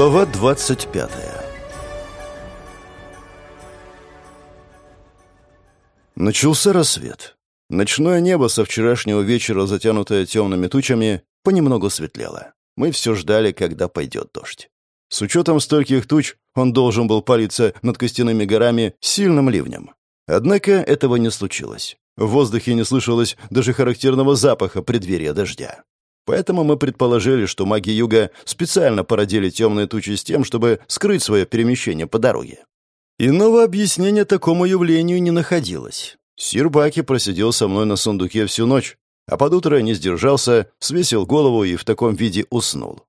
Глава 25 Начался рассвет. Ночное небо со вчерашнего вечера, затянутое темными тучами, понемногу светлело. Мы все ждали, когда пойдет дождь. С учетом стольких туч, он должен был палиться над костяными горами сильным ливнем. Однако этого не случилось. В воздухе не слышалось даже характерного запаха преддверия дождя. Поэтому мы предположили, что маги Юга специально породили темные тучи с тем, чтобы скрыть свое перемещение по дороге. Иного объяснения такому явлению не находилось. Сир Баки просидел со мной на сундуке всю ночь, а под утро не сдержался, свесил голову и в таком виде уснул.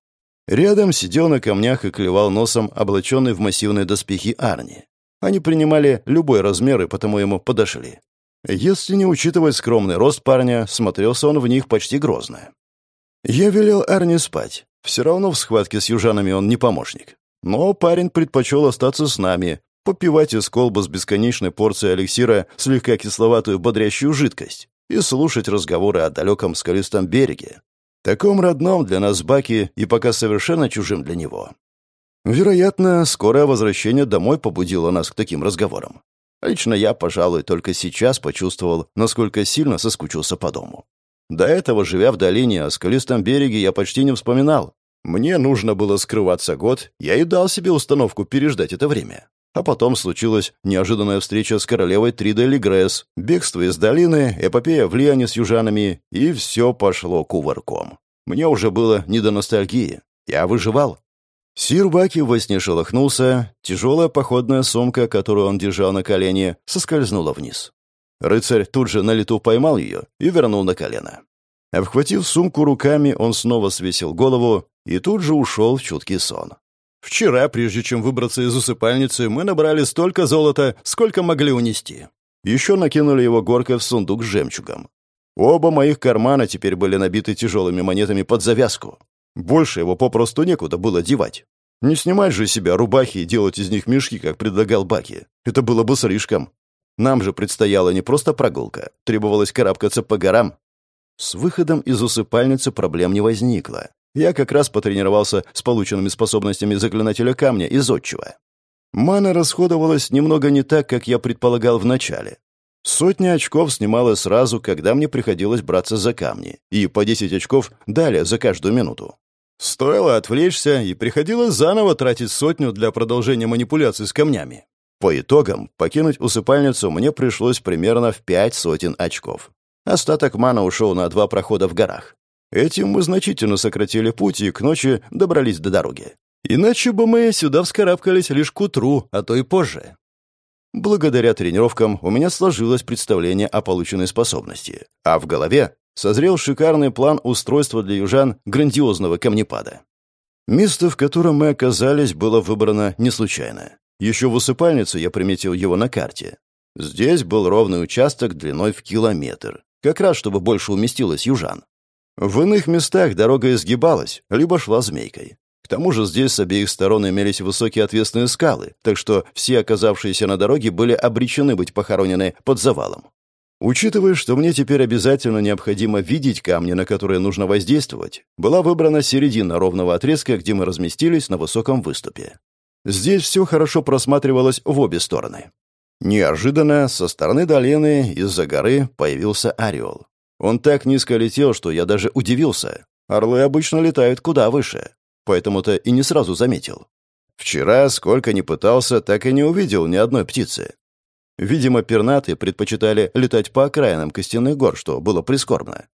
Рядом сидел на камнях и клевал носом облаченный в массивные доспехи Арни. Они принимали любой размер и потому ему подошли. Если не учитывать скромный рост парня, смотрелся он в них почти грозно. Я велел Арни спать. Все равно в схватке с южанами он не помощник. Но парень предпочел остаться с нами, попивать из колбы с бесконечной порцией эликсира слегка кисловатую бодрящую жидкость и слушать разговоры о далеком скалистом береге, таком родном для нас Баки и пока совершенно чужим для него. Вероятно, скорое возвращение домой побудило нас к таким разговорам. Лично я, пожалуй, только сейчас почувствовал, насколько сильно соскучился по дому. До этого, живя в долине, о скалистом береге я почти не вспоминал. Мне нужно было скрываться год, я и дал себе установку переждать это время. А потом случилась неожиданная встреча с королевой Трида Легресс, бегство из долины, эпопея влияния с южанами, и все пошло кувырком. Мне уже было не до ностальгии. Я выживал. Сир Баки во сне шелохнулся, тяжелая походная сумка, которую он держал на колене, соскользнула вниз. Рыцарь тут же на лету поймал ее и вернул на колено. Обхватив сумку руками, он снова свесил голову и тут же ушел в чуткий сон. Вчера, прежде чем выбраться из усыпальницы, мы набрали столько золота, сколько могли унести. Еще накинули его горкой в сундук с жемчугом. Оба моих кармана теперь были набиты тяжелыми монетами под завязку. Больше его попросту некуда было девать. Не снимать же себя рубахи и делать из них мешки, как предлагал Баки. Это было бы слишком. Нам же предстояла не просто прогулка, требовалось карабкаться по горам. С выходом из усыпальницы проблем не возникло. Я как раз потренировался с полученными способностями заклинателя камня из отчего. Мана расходовалась немного не так, как я предполагал вначале. Сотни очков снимала сразу, когда мне приходилось браться за камни, и по 10 очков дали за каждую минуту. Стоило отвлечься, и приходилось заново тратить сотню для продолжения манипуляций с камнями. По итогам, покинуть усыпальницу мне пришлось примерно в пять сотен очков. Остаток мана ушел на два прохода в горах. Этим мы значительно сократили путь и к ночи добрались до дороги. Иначе бы мы сюда вскарабкались лишь к утру, а то и позже. Благодаря тренировкам у меня сложилось представление о полученной способности, а в голове созрел шикарный план устройства для южан грандиозного камнепада. Место, в котором мы оказались, было выбрано не случайно. Еще в усыпальнице я приметил его на карте. Здесь был ровный участок длиной в километр, как раз чтобы больше уместилось южан. В иных местах дорога изгибалась, либо шла змейкой. К тому же здесь с обеих сторон имелись высокие отвесные скалы, так что все оказавшиеся на дороге были обречены быть похоронены под завалом. Учитывая, что мне теперь обязательно необходимо видеть камни, на которые нужно воздействовать, была выбрана середина ровного отрезка, где мы разместились на высоком выступе. Здесь все хорошо просматривалось в обе стороны. Неожиданно со стороны долины из-за горы появился орел. Он так низко летел, что я даже удивился. Орлы обычно летают куда выше, поэтому-то и не сразу заметил. Вчера, сколько ни пытался, так и не увидел ни одной птицы. Видимо, пернатые предпочитали летать по окраинам костяных гор, что было прискорбно.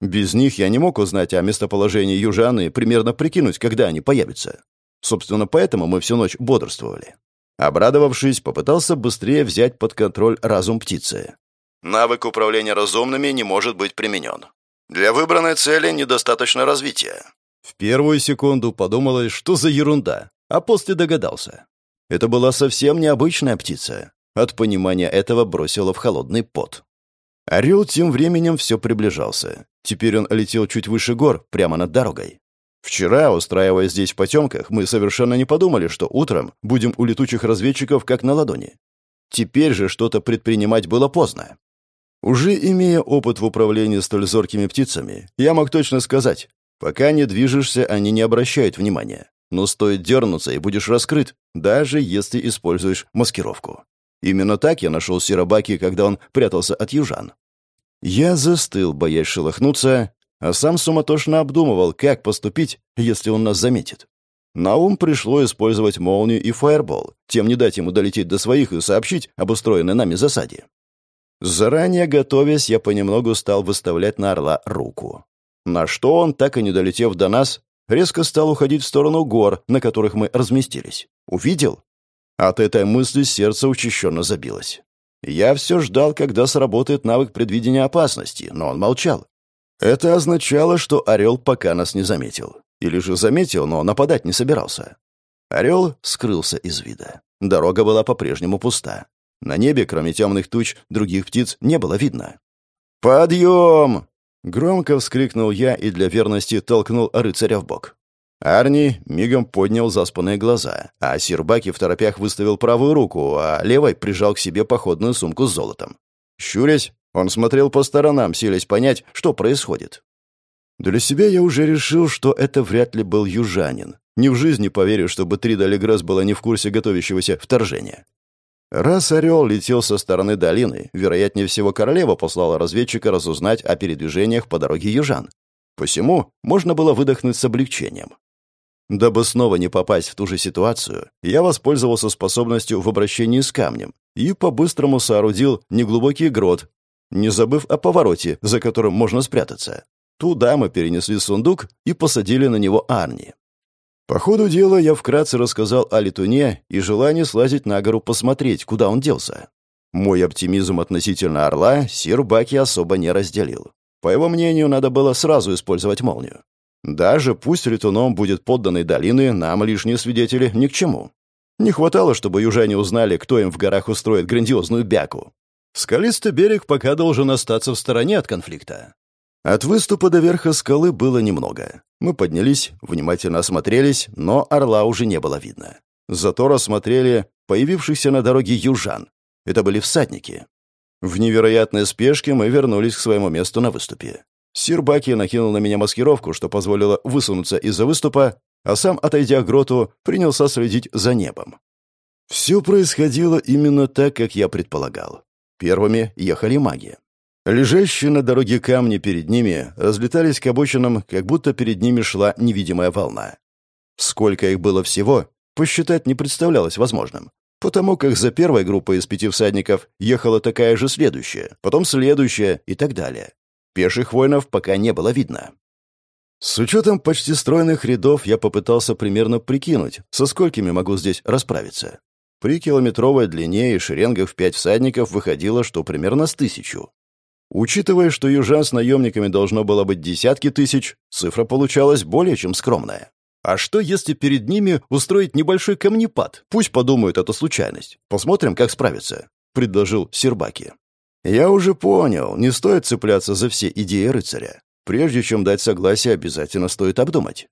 Без них я не мог узнать о местоположении южан и примерно прикинуть, когда они появятся. Собственно, поэтому мы всю ночь бодрствовали. Обрадовавшись, попытался быстрее взять под контроль разум птицы. Навык управления разумными не может быть применен. Для выбранной цели недостаточно развития. В первую секунду подумалось, что за ерунда, а после догадался. Это была совсем необычная птица. От понимания этого бросило в холодный пот. Орел тем временем все приближался. Теперь он летел чуть выше гор, прямо над дорогой. Вчера, устраиваясь здесь в потемках, мы совершенно не подумали, что утром будем у летучих разведчиков как на ладони. Теперь же что-то предпринимать было поздно. Уже имея опыт в управлении столь зоркими птицами, я мог точно сказать, пока не движешься, они не обращают внимания. но стоит дернуться, и будешь раскрыт, даже если используешь маскировку. Именно так я нашел Сиробаки, когда он прятался от южан. Я застыл, боясь шелохнуться, а сам суматошно обдумывал, как поступить, если он нас заметит. На ум пришло использовать молнию и фаербол, тем не дать ему долететь до своих и сообщить об устроенной нами засаде. Заранее готовясь, я понемногу стал выставлять на орла руку. На что он, так и не долетев до нас, резко стал уходить в сторону гор, на которых мы разместились. Увидел? От этой мысли сердце учащенно забилось. Я все ждал, когда сработает навык предвидения опасности, но он молчал. Это означало, что орел пока нас не заметил. Или же заметил, но нападать не собирался. Орел скрылся из вида. Дорога была по-прежнему пуста. На небе, кроме темных туч, других птиц не было видно. «Подъем!» Громко вскрикнул я и для верности толкнул рыцаря в бок. Арни мигом поднял заспанные глаза, а Сербаки в торопях выставил правую руку, а левой прижал к себе походную сумку с золотом. Щурясь, он смотрел по сторонам, силясь понять, что происходит. Для себя я уже решил, что это вряд ли был южанин. Ни в жизни поверю, чтобы Трида Легресс была не в курсе готовящегося вторжения. Раз орел летел со стороны долины, вероятнее всего королева послала разведчика разузнать о передвижениях по дороге южан. Посему можно было выдохнуть с облегчением. Дабы снова не попасть в ту же ситуацию, я воспользовался способностью в обращении с камнем и по-быстрому соорудил неглубокий грот, не забыв о повороте, за которым можно спрятаться. Туда мы перенесли сундук и посадили на него Арни. По ходу дела я вкратце рассказал о летуне и желании слазить на гору посмотреть, куда он делся. Мой оптимизм относительно орла Сир Баки особо не разделил. По его мнению, надо было сразу использовать молнию. Даже пусть летуном будет подданной долины, нам лишние свидетели ни к чему. Не хватало, чтобы южане узнали, кто им в горах устроит грандиозную бяку. Скалистый берег пока должен остаться в стороне от конфликта. От выступа до верха скалы было немного. Мы поднялись, внимательно осмотрелись, но орла уже не было видно. Зато рассмотрели появившихся на дороге южан. Это были всадники. В невероятной спешке мы вернулись к своему месту на выступе. Сир Баки накинул на меня маскировку, что позволило высунуться из-за выступа, а сам, отойдя к гроту, принялся следить за небом. Все происходило именно так, как я предполагал. Первыми ехали маги. Лежащие на дороге камни перед ними разлетались к обочинам, как будто перед ними шла невидимая волна. Сколько их было всего, посчитать не представлялось возможным, потому как за первой группой из пяти всадников ехала такая же следующая, потом следующая и так далее. Пеших воинов пока не было видно. С учетом почти стройных рядов я попытался примерно прикинуть, со сколькими могу здесь расправиться. При километровой длине и шеренгах в пять всадников выходило, что примерно с тысячу. Учитывая, что южан с наемниками должно было быть десятки тысяч, цифра получалась более чем скромная. А что, если перед ними устроить небольшой камнепад? Пусть подумают, это случайность. Посмотрим, как справиться», — предложил Сербаки. Я уже понял, не стоит цепляться за все идеи рыцаря. Прежде чем дать согласие, обязательно стоит обдумать.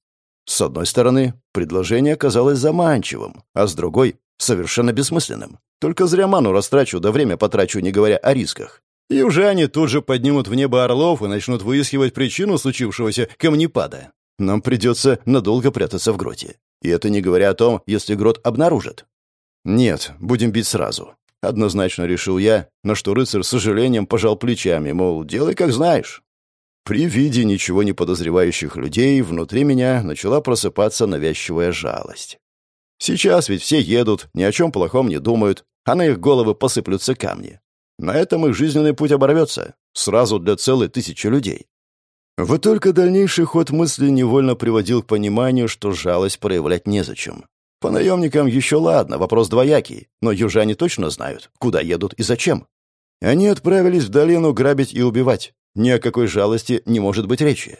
С одной стороны, предложение казалось заманчивым, а с другой — совершенно бессмысленным. Только зря ману растрачу, да время потрачу, не говоря о рисках. И уже они тут же поднимут в небо орлов и начнут выискивать причину случившегося камнепада. Нам придется надолго прятаться в гроте. И это не говоря о том, если грот обнаружат. Нет, будем бить сразу. Однозначно решил я, на что рыцарь с сожалением пожал плечами, мол, делай как знаешь. При виде ничего не подозревающих людей внутри меня начала просыпаться навязчивая жалость. Сейчас ведь все едут, ни о чем плохом не думают, а на их головы посыплются камни. На этом их жизненный путь оборвется. Сразу для целой тысячи людей. Вот только дальнейший ход мысли невольно приводил к пониманию, что жалость проявлять незачем. По наемникам еще ладно, вопрос двоякий, но южане точно знают, куда едут и зачем. Они отправились в долину грабить и убивать. Ни о какой жалости не может быть речи.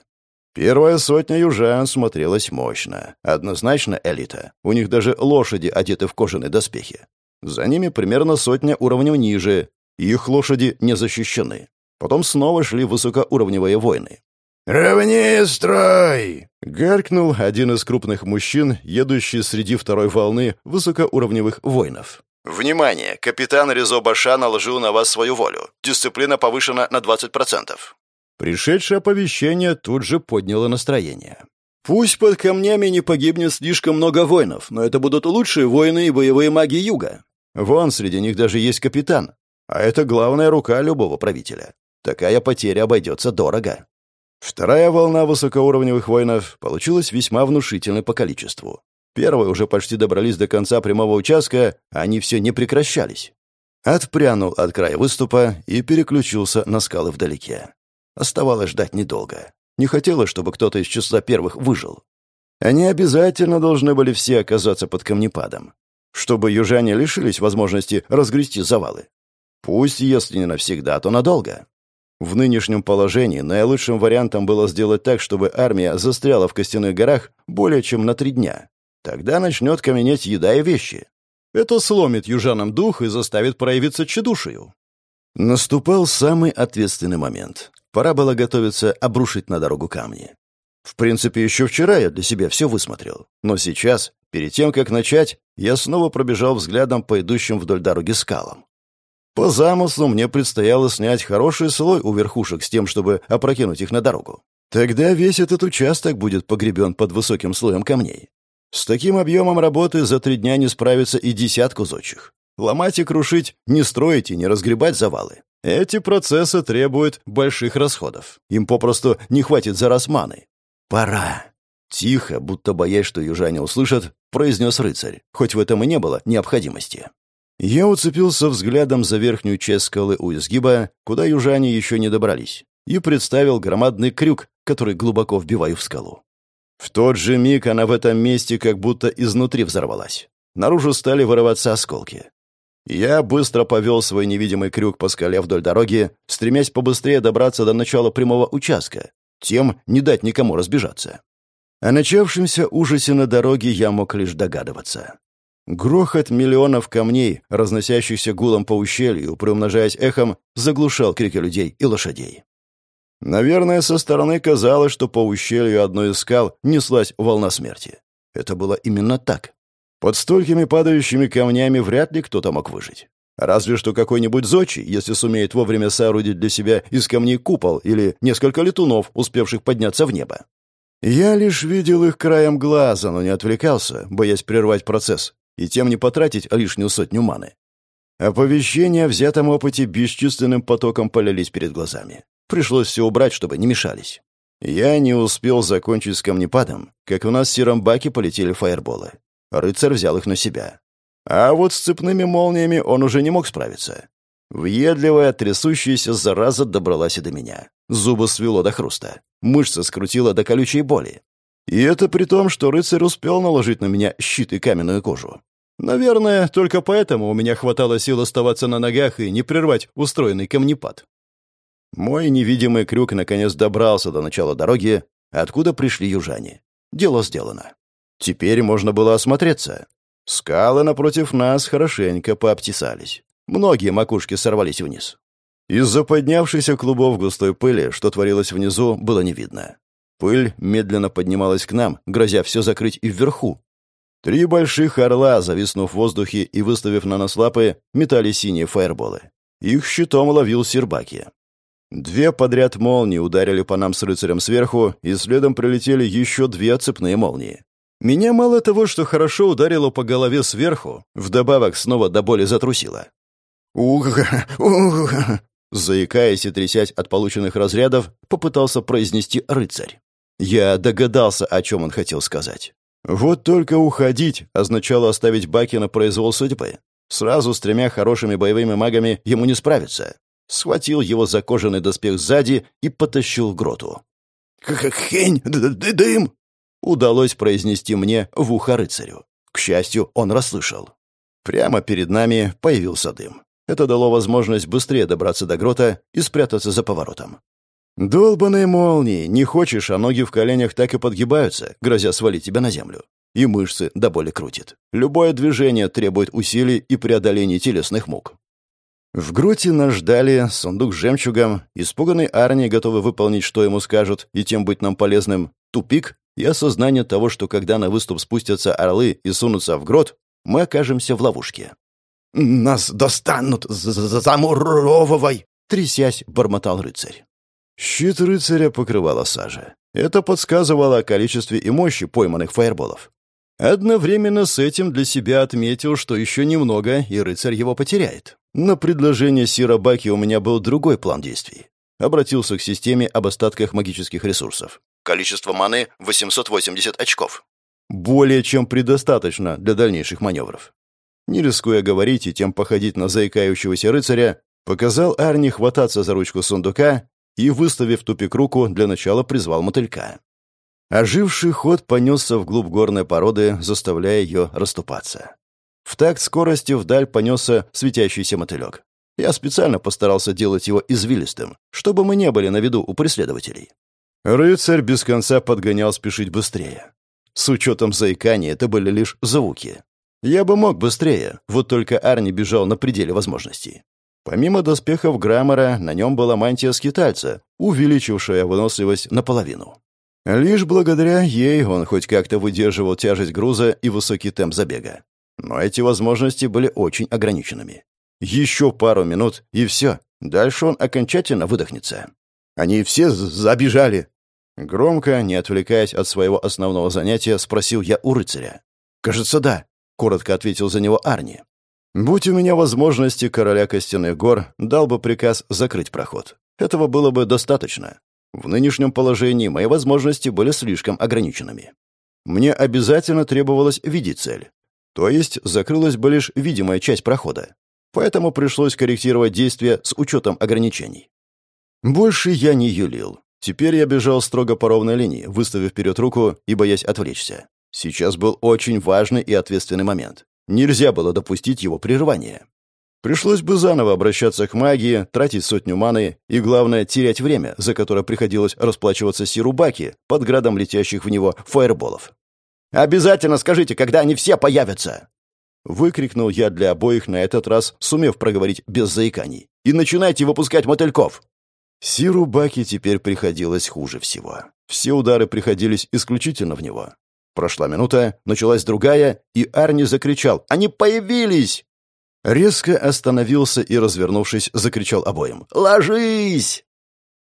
Первая сотня южан смотрелась мощно. Однозначно элита. У них даже лошади одеты в кожаные доспехи. За ними примерно сотня уровней ниже. Их лошади не защищены. Потом снова шли высокоуровневые войны. «Равнее строй!» — гаркнул один из крупных мужчин, едущий среди второй волны высокоуровневых воинов. «Внимание! Капитан Резо Баша наложил на вас свою волю. Дисциплина повышена на 20%. Пришедшее оповещение тут же подняло настроение. Пусть под камнями не погибнет слишком много воинов, но это будут лучшие воины и боевые маги Юга. Вон, среди них даже есть капитан. А это главная рука любого правителя. Такая потеря обойдется дорого. Вторая волна высокоуровневых воинов получилась весьма внушительной по количеству. Первые уже почти добрались до конца прямого участка, а они все не прекращались. Отпрянул от края выступа и переключился на скалы вдалеке. Оставалось ждать недолго. Не хотелось, чтобы кто-то из числа первых выжил. Они обязательно должны были все оказаться под камнепадом, чтобы южане лишились возможности разгрести завалы. Пусть, если не навсегда, то надолго. В нынешнем положении наилучшим вариантом было сделать так, чтобы армия застряла в костяных горах более чем на три дня. Тогда начнет каменеть еда и вещи. Это сломит южанам дух и заставит проявиться тщедушию. Наступал самый ответственный момент. Пора было готовиться обрушить на дорогу камни. В принципе, еще вчера я для себя все высмотрел. Но сейчас, перед тем, как начать, я снова пробежал взглядом по идущим вдоль дороги скалам. По замыслу мне предстояло снять хороший слой у верхушек с тем, чтобы опрокинуть их на дорогу. Тогда весь этот участок будет погребен под высоким слоем камней. С таким объемом работы за три дня не справится и десятку зодчих. Ломать и крушить, не строить и не разгребать завалы. Эти процессы требуют больших расходов. Им попросту не хватит за раз. «Пора!» Тихо, будто боясь, что южане услышат, произнес рыцарь, хоть в этом и не было необходимости. Я уцепился взглядом за верхнюю часть скалы у изгиба, куда южане еще не добрались, и представил громадный крюк, который глубоко вбиваю в скалу. В тот же миг она в этом месте как будто изнутри взорвалась. Наружу стали вырываться осколки. Я быстро повел свой невидимый крюк по скале вдоль дороги, стремясь побыстрее добраться до начала прямого участка, тем не дать никому разбежаться. О начавшемся ужасе на дороге я мог лишь догадываться. Грохот миллионов камней, разносящихся гулом по ущелью, приумножаясь эхом, заглушал крики людей и лошадей. Наверное, со стороны казалось, что по ущелью одной из скал неслась волна смерти. Это было именно так. Под столькими падающими камнями вряд ли кто-то мог выжить. Разве что какой-нибудь зодчий, если сумеет вовремя соорудить для себя из камней купол или несколько летунов, успевших подняться в небо. Я лишь видел их краем глаза, но не отвлекался, боясь прервать процесс, и тем не потратить лишнюю сотню маны. Оповещения о взятом опыте бесчисленным потоком полились перед глазами. Пришлось все убрать, чтобы не мешались. Я не успел закончить с камнепадом, как у нас в сером баке полетели фаерболы. Рыцарь взял их на себя. А вот с цепными молниями он уже не мог справиться. Въедливая, трясущаяся зараза добралась и до меня. Зубы свело до хруста. Мышцы скрутило до колючей боли. И это при том, что рыцарь успел наложить на меня щит и каменную кожу. Наверное, только поэтому у меня хватало сил оставаться на ногах и не прервать устроенный камнепад. Мой невидимый крюк наконец добрался до начала дороги, откуда пришли южане. Дело сделано. Теперь можно было осмотреться. Скалы напротив нас хорошенько пообтесались. Многие макушки сорвались вниз. Из-за поднявшейся клубов густой пыли, что творилось внизу, было не видно. Пыль медленно поднималась к нам, грозя все закрыть и вверху. Три больших орла, зависнув в воздухе и выставив на нас лапы, метали синие фаерболы. Их щитом ловил Сербаки. Две подряд молнии ударили по нам с рыцарем сверху, и следом прилетели еще две цепные молнии. Меня мало того, что хорошо ударило по голове сверху, вдобавок снова до боли затрусило. ух ух Заикаясь и трясясь от полученных разрядов, попытался произнести рыцарь. Я догадался, о чем он хотел сказать. Вот только уходить означало оставить Баки на произвол судьбы. Сразу с тремя хорошими боевыми магами ему не справиться схватил его за кожаный доспех сзади и потащил в гроту. «Хень! Дым!» Удалось произнести мне в ухо рыцарю. К счастью, он расслышал. Прямо перед нами появился дым. Это дало возможность быстрее добраться до грота и спрятаться за поворотом. «Долбаные молнии! Не хочешь, а ноги в коленях так и подгибаются, грозя свалить тебя на землю. И мышцы до боли крутит. Любое движение требует усилий и преодоления телесных мук. В гроте нас ждали сундук с жемчугом, испуганный Арни, готовый выполнить, что ему скажут, и тем быть нам полезным, тупик и осознание того, что когда на выступ спустятся орлы и сунутся в грот, мы окажемся в ловушке. «Нас достанут, замуровывай!» — трясясь, бормотал рыцарь. Щит рыцаря покрывала сажа. Это подсказывало о количестве и мощи пойманных фаерболов. Одновременно с этим для себя отметил, что еще немного, и рыцарь его потеряет. На предложение Сира Баки у меня был другой план действий. Обратился к системе об остатках магических ресурсов. Количество маны — 880 очков. Более чем предостаточно для дальнейших маневров. Не рискуя говорить и тем походить на заикающегося рыцаря, показал Арни хвататься за ручку сундука и, выставив тупик руку, для начала призвал мотылька. Оживший ход понесся вглубь горной породы, заставляя ее расступаться. В такт скорости вдаль понесся светящийся мотылек. Я специально постарался делать его извилистым, чтобы мы не были на виду у преследователей. Рыцарь без конца подгонял спешить быстрее. С учетом заикания это были лишь звуки. Я бы мог быстрее, вот только Арни бежал на пределе возможностей. Помимо доспехов Граммара, на нем была мантия скитальца, увеличившая выносливость наполовину. Лишь благодаря ей он хоть как-то выдерживал тяжесть груза и высокий темп забега. Но эти возможности были очень ограниченными. Еще пару минут, и все. Дальше он окончательно выдохнется. «Они все забежали!» Громко, не отвлекаясь от своего основного занятия, спросил я у рыцаря. «Кажется, да», — коротко ответил за него Арни. Будь у меня возможности короля Костяных гор, дал бы приказ закрыть проход. Этого было бы достаточно. В нынешнем положении мои возможности были слишком ограниченными. Мне обязательно требовалось видеть цель. То есть закрылась бы лишь видимая часть прохода. Поэтому пришлось корректировать действия с учетом ограничений. Больше я не юлил. Теперь я бежал строго по ровной линии, выставив вперед руку и боясь отвлечься. Сейчас был очень важный и ответственный момент. Нельзя было допустить его прерывания. Пришлось бы заново обращаться к магии, тратить сотню маны и, главное, терять время, за которое приходилось расплачиваться Сирубаки под градом летящих в него фаерболов. «Обязательно скажите, когда они все появятся!» Выкрикнул я для обоих на этот раз, сумев проговорить без заиканий. «И начинайте выпускать мотыльков!» Сирубаки теперь приходилось хуже всего. Все удары приходились исключительно в него. Прошла минута, началась другая, и Арни закричал «Они появились!» Резко остановился и, развернувшись, закричал обоим «Ложись!»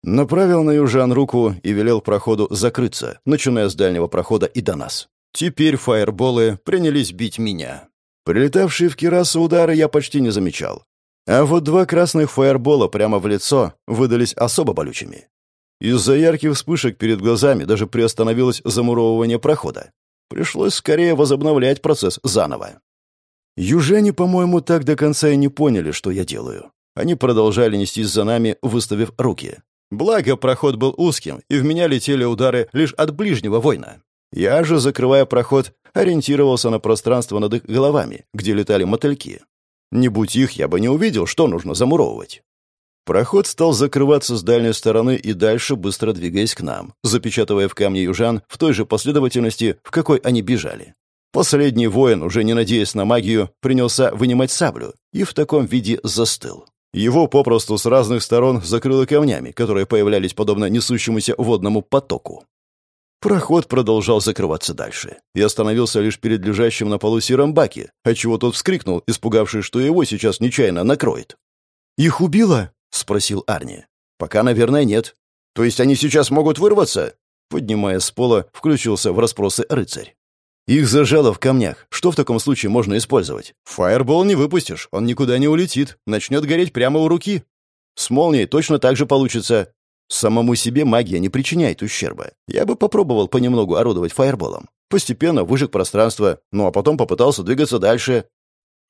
Направил на южан руку и велел проходу закрыться, начиная с дальнего прохода и до нас. Теперь фаерболы принялись бить меня. Прилетавшие в Кирасу удары я почти не замечал. А вот два красных фаербола прямо в лицо выдались особо болючими. Из-за ярких вспышек перед глазами даже приостановилось замуровывание прохода. Пришлось скорее возобновлять процесс заново. Южане, по-моему, так до конца и не поняли, что я делаю. Они продолжали нестись за нами, выставив руки. Благо, проход был узким, и в меня летели удары лишь от ближнего воина. Я же, закрывая проход, ориентировался на пространство над их головами, где летали мотыльки. Не будь их, я бы не увидел, что нужно замуровывать. Проход стал закрываться с дальней стороны и дальше, быстро двигаясь к нам, запечатывая в камне южан в той же последовательности, в какой они бежали. Последний воин, уже не надеясь на магию, принялся вынимать саблю и в таком виде застыл. Его попросту с разных сторон закрыло камнями, которые появлялись подобно несущемуся водному потоку. Проход продолжал закрываться дальше и остановился лишь перед лежащим на полу сером баке, отчего тот вскрикнул, испугавшись, что его сейчас нечаянно накроет. «Их убило?» — спросил Арни. «Пока, наверное, нет. То есть они сейчас могут вырваться?» Поднимая с пола, включился в расспросы рыцарь. «Их зажало в камнях. Что в таком случае можно использовать? Фаербол не выпустишь, он никуда не улетит, начнет гореть прямо у руки. С молнией точно так же получится. Самому себе магия не причиняет ущерба. Я бы попробовал понемногу орудовать фаерболом. Постепенно выжег пространство, ну а потом попытался двигаться дальше.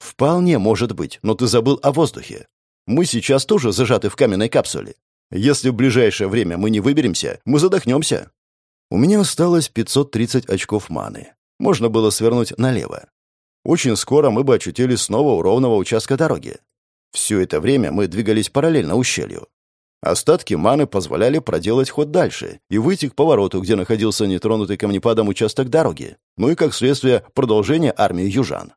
Вполне может быть, но ты забыл о воздухе. Мы сейчас тоже зажаты в каменной капсуле. Если в ближайшее время мы не выберемся, мы задохнемся. У меня осталось 530 очков маны. Можно было свернуть налево. Очень скоро мы бы очутились снова у ровного участка дороги. Все это время мы двигались параллельно ущелью. Остатки маны позволяли проделать ход дальше и выйти к повороту, где находился нетронутый камнепадом участок дороги, ну и, как следствие, продолжение армии южан.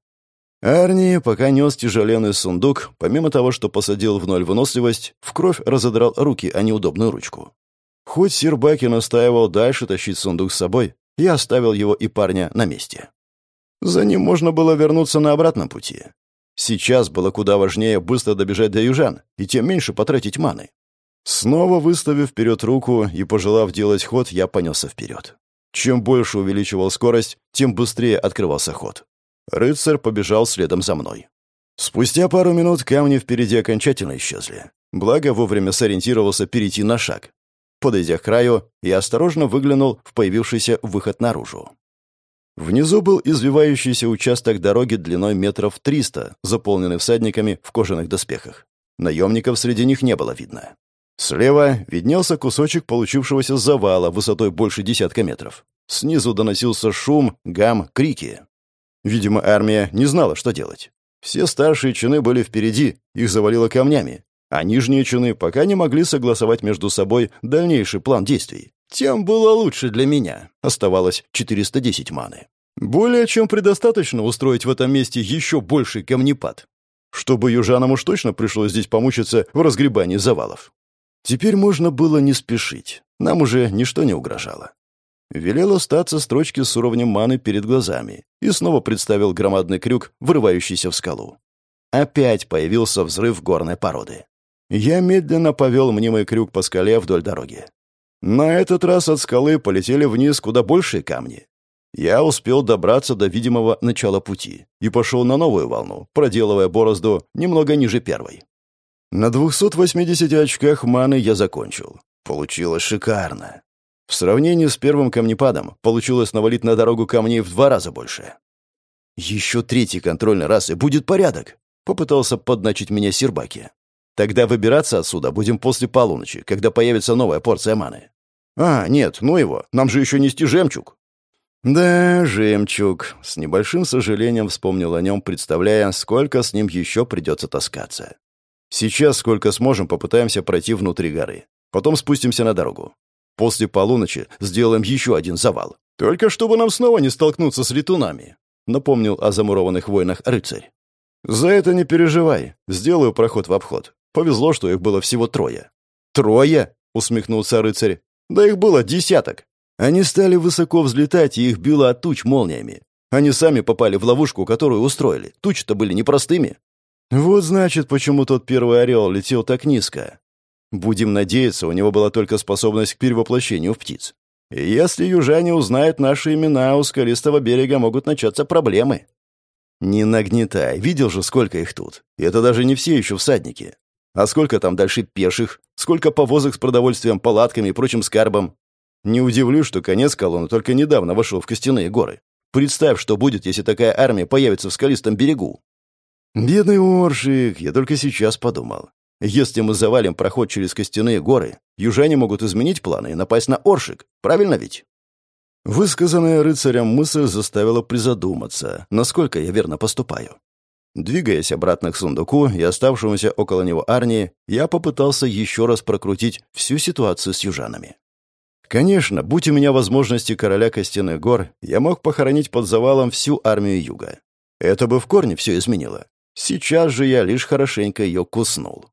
Арни, пока нес тяжеленный сундук, помимо того, что посадил в ноль выносливость, в кровь разодрал руки, а неудобную ручку. Хоть сир Баки настаивал дальше тащить сундук с собой, я оставил его и парня на месте. За ним можно было вернуться на обратном пути. Сейчас было куда важнее быстро добежать до южан и тем меньше потратить маны. Снова выставив вперед руку и пожелав делать ход, я понесся вперед. Чем больше увеличивал скорость, тем быстрее открывался ход. Рыцарь побежал следом за мной. Спустя пару минут камни впереди окончательно исчезли. Благо, вовремя сориентировался перейти на шаг. Подойдя к краю, я осторожно выглянул в появившийся выход наружу. Внизу был извивающийся участок дороги длиной метров триста, заполненный всадниками в кожаных доспехах. Наемников среди них не было видно. Слева виднелся кусочек получившегося завала высотой больше десятка метров. Снизу доносился шум, гам, крики. Видимо, армия не знала, что делать. Все старшие чины были впереди, их завалило камнями, а нижние чины пока не могли согласовать между собой дальнейший план действий. Тем было лучше для меня. Оставалось 410 маны. Более чем предостаточно устроить в этом месте еще больший камнепад. Чтобы южанам уж точно пришлось здесь помучиться в разгребании завалов. Теперь можно было не спешить. Нам уже ничто не угрожало. Велел остаться строчки с уровнем маны перед глазами и снова представил громадный крюк, вырывающийся в скалу. Опять появился взрыв горной породы. Я медленно повел мнимый крюк по скале вдоль дороги. На этот раз от скалы полетели вниз куда большие камни. Я успел добраться до видимого начала пути и пошел на новую волну, проделывая борозду немного ниже первой. На 280 очках маны я закончил. Получилось шикарно. В сравнении с первым камнепадом получилось навалить на дорогу камней в два раза больше. «Еще третий контрольный раз, и будет порядок», — попытался подначить меня Сербаки. «Тогда выбираться отсюда будем после полуночи, когда появится новая порция маны». «А, нет, ну его, нам же еще нести жемчуг». «Да, жемчуг», — с небольшим сожалением вспомнил о нем, представляя, сколько с ним еще придется таскаться. «Сейчас, сколько сможем, попытаемся пройти внутри горы. Потом спустимся на дорогу. После полуночи сделаем еще один завал. Только чтобы нам снова не столкнуться с летунами», — напомнил о замурованных войнах рыцарь. «За это не переживай. Сделаю проход в обход. Повезло, что их было всего трое». «Трое?» — усмехнулся рыцарь. «Да их было десяток. Они стали высоко взлетать, и их било от туч молниями. Они сами попали в ловушку, которую устроили. Тучи-то были непростыми. Вот значит, почему тот первый орел летел так низко. Будем надеяться, у него была только способность к перевоплощению в птиц. И если южане узнают наши имена, у скалистого берега могут начаться проблемы. Не нагнетай, видел же, сколько их тут. И это даже не все еще всадники. А сколько там дальше пеших? Сколько повозок с продовольствием, палатками и прочим скарбом? Не удивлюсь, что конец колонны только недавно вошел в костяные горы. Представь, что будет, если такая армия появится в скалистом берегу. Бедный Оршик, я только сейчас подумал. Если мы завалим проход через костяные горы, южане могут изменить планы и напасть на Оршик. Правильно ведь? Высказанная рыцарем мысль заставила призадуматься, насколько я верно поступаю. Двигаясь обратно к сундуку и оставшемуся около него Арнии, я попытался еще раз прокрутить всю ситуацию с южанами. Конечно, будь у меня возможности короля Костяных гор, я мог похоронить под завалом всю армию юга. Это бы в корне все изменило. Сейчас же я лишь хорошенько ее куснул.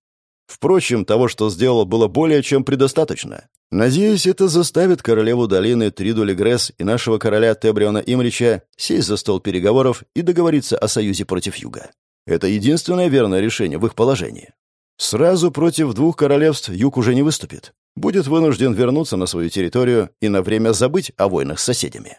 Впрочем, того, что сделал, было более чем предостаточно. Надеюсь, это заставит королеву долины Тридули Гресс и нашего короля Тебриона Имрича сесть за стол переговоров и договориться о союзе против юга. Это единственное верное решение в их положении. Сразу против двух королевств юг уже не выступит. Будет вынужден вернуться на свою территорию и на время забыть о войнах с соседями.